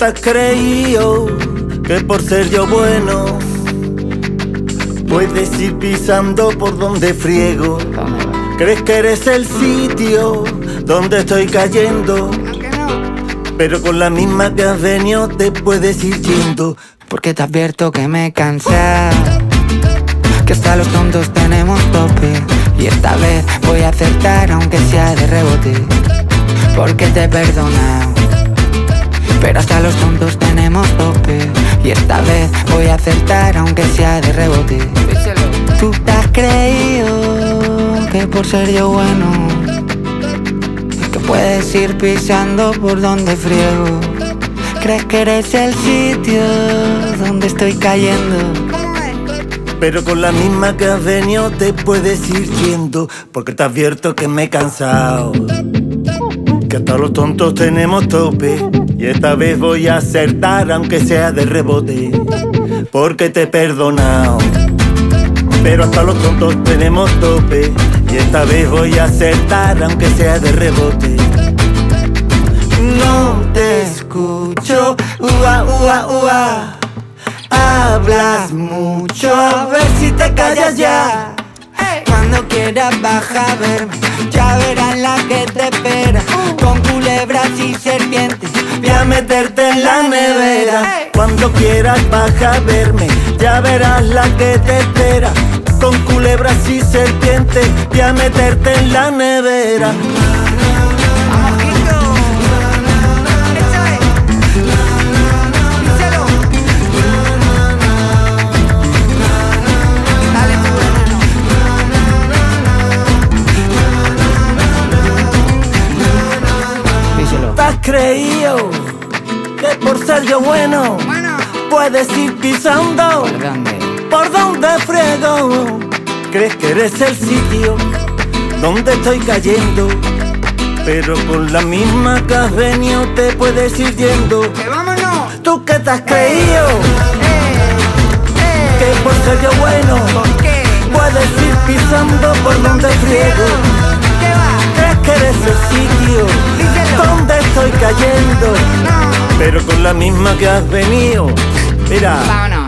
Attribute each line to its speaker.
Speaker 1: te has creído que por ser yo bueno puedes ir pisando por donde friego. Crees que eres el sitio donde estoy cayendo, pero con la misma que has venido te puedes ir yendo.
Speaker 2: Porque te advierto que me cansé Que hasta los tontos tenemos tope Y esta vez voy a acertar aunque sea de rebote Porque te he perdonado Pero hasta los tontos tenemos tope. Y esta vez voy a acertar aunque sea de rebote. Tú te has creído que por ser yo bueno Que puedes ir pisando por donde friego. Crees que eres el sitio donde estoy cayendo.
Speaker 1: Pero con la misma que has venido te puedes ir yendo Porque te advierto que me he cansado. Que hasta los tontos tenemos tope Y esta vez voy a acertar aunque sea de rebote Porque te he perdonado Pero hasta los tontos tenemos tope Y esta vez voy a acertar aunque sea de rebote No te escucho, ua, ua, ua Hablas mucho, a ver si te callas ya.
Speaker 2: Cuando quieras baja a verme, ya verás la que te espera.
Speaker 1: Meterte en la nevera. Cuando quieras baja a verme, ya verás la que te espera. Con culebras y serpientes, voy a meterte en la nevera.
Speaker 2: díselo.
Speaker 1: ¿Te has creído por ser yo bueno puedes ir pisando
Speaker 2: ¿Por dónde?
Speaker 1: por donde friego? ¿Crees que eres el sitio donde estoy cayendo? Pero con la misma que has venido te puedes ir yendo.
Speaker 2: ¡Que vámonos!
Speaker 1: ¿Tú qué te has creído? Que por ser yo bueno
Speaker 2: ¿Qué?
Speaker 1: puedes ir pisando por donde friego.
Speaker 2: ¿Qué va?
Speaker 1: ¿Crees que eres el sitio
Speaker 2: Díselo.
Speaker 1: donde estoy cayendo?
Speaker 2: No.
Speaker 1: Pero con la misma que has venido. Mira,
Speaker 2: Vámonos.